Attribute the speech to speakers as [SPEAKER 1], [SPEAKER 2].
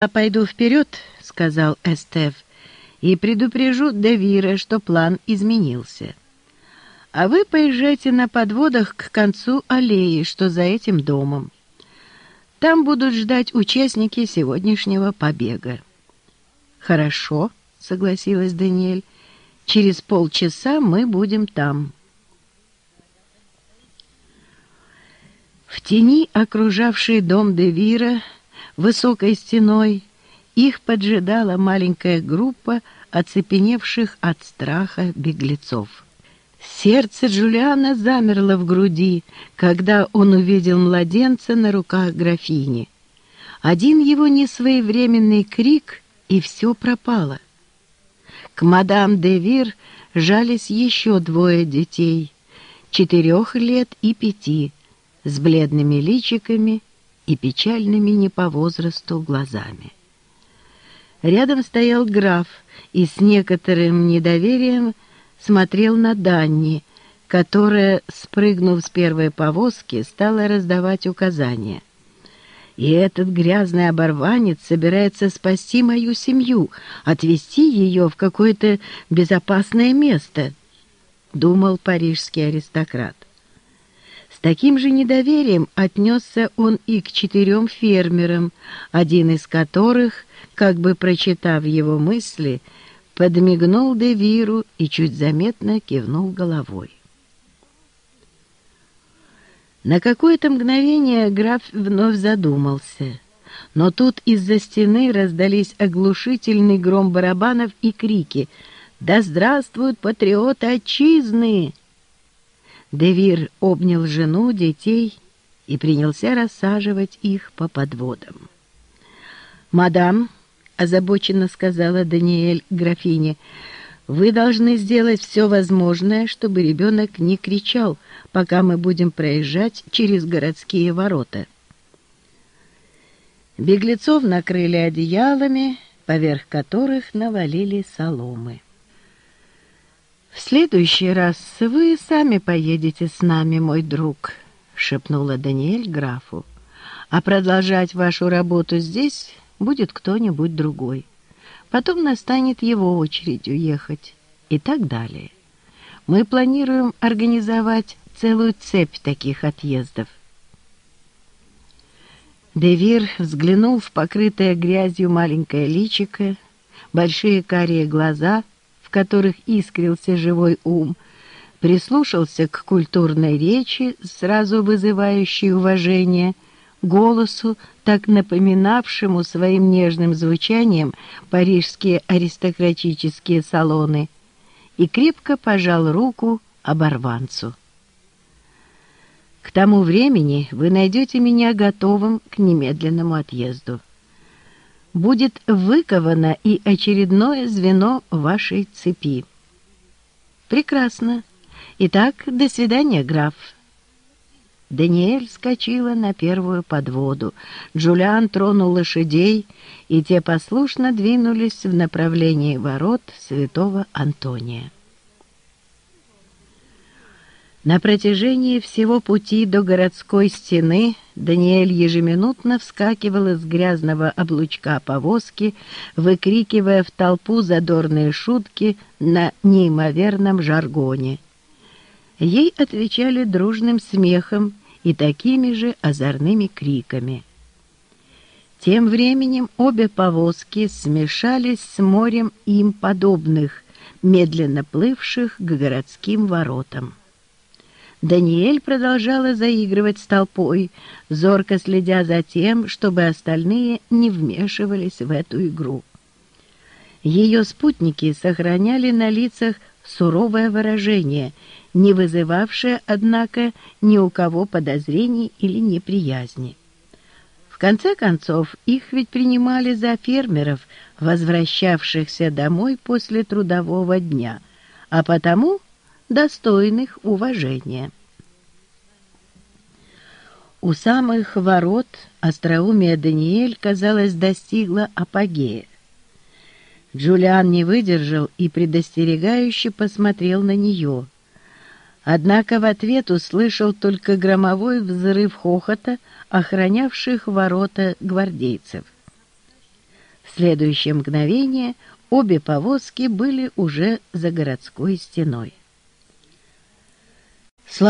[SPEAKER 1] «Я пойду вперед», — сказал Эстеф, — «и предупрежу Девира, что план изменился. А вы поезжайте на подводах к концу аллеи, что за этим домом. Там будут ждать участники сегодняшнего побега». «Хорошо», — согласилась Даниэль, — «через полчаса мы будем там». В тени, окружавшей дом Девира, высокой стеной, их поджидала маленькая группа оцепеневших от страха беглецов. Сердце Джулиана замерло в груди, когда он увидел младенца на руках графини. Один его несвоевременный крик, и все пропало. К мадам де Вир жались еще двое детей, четырех лет и пяти, с бледными личиками и печальными не по возрасту глазами. Рядом стоял граф и с некоторым недоверием смотрел на Данни, которая, спрыгнув с первой повозки, стала раздавать указания. И этот грязный оборванец собирается спасти мою семью, отвезти ее в какое-то безопасное место, — думал парижский аристократ. Таким же недоверием отнесся он и к четырем фермерам, один из которых, как бы прочитав его мысли, подмигнул Девиру и чуть заметно кивнул головой. На какое-то мгновение граф вновь задумался, но тут из-за стены раздались оглушительный гром барабанов и крики «Да здравствуют патриоты отчизны!» Девир обнял жену, детей и принялся рассаживать их по подводам. «Мадам», — озабоченно сказала Даниэль графине, — «вы должны сделать все возможное, чтобы ребенок не кричал, пока мы будем проезжать через городские ворота». Беглецов накрыли одеялами, поверх которых навалили соломы. «В следующий раз вы сами поедете с нами, мой друг», — шепнула Даниэль графу. «А продолжать вашу работу здесь будет кто-нибудь другой. Потом настанет его очередь уехать и так далее. Мы планируем организовать целую цепь таких отъездов». Девир взглянул в покрытое грязью маленькое личико, большие карие глаза — в которых искрился живой ум, прислушался к культурной речи, сразу вызывающей уважение, голосу, так напоминавшему своим нежным звучанием парижские аристократические салоны, и крепко пожал руку оборванцу. К тому времени вы найдете меня готовым к немедленному отъезду будет выковано и очередное звено вашей цепи. Прекрасно. Итак, до свидания, граф. Даниэль скочила на первую подводу. Джулиан тронул лошадей, и те послушно двинулись в направлении ворот святого Антония. На протяжении всего пути до городской стены Даниэль ежеминутно вскакивал из грязного облучка повозки, выкрикивая в толпу задорные шутки на неимоверном жаргоне. Ей отвечали дружным смехом и такими же озорными криками. Тем временем обе повозки смешались с морем им подобных, медленно плывших к городским воротам. Даниэль продолжала заигрывать с толпой, зорко следя за тем, чтобы остальные не вмешивались в эту игру. Ее спутники сохраняли на лицах суровое выражение, не вызывавшее, однако, ни у кого подозрений или неприязни. В конце концов, их ведь принимали за фермеров, возвращавшихся домой после трудового дня, а потому достойных уважения. У самых ворот остроумие Даниэль, казалось, достигла апогея. Джулиан не выдержал и предостерегающе посмотрел на нее. Однако в ответ услышал только громовой взрыв хохота, охранявших ворота гвардейцев. следующее мгновение обе повозки были уже за городской стеной. Слава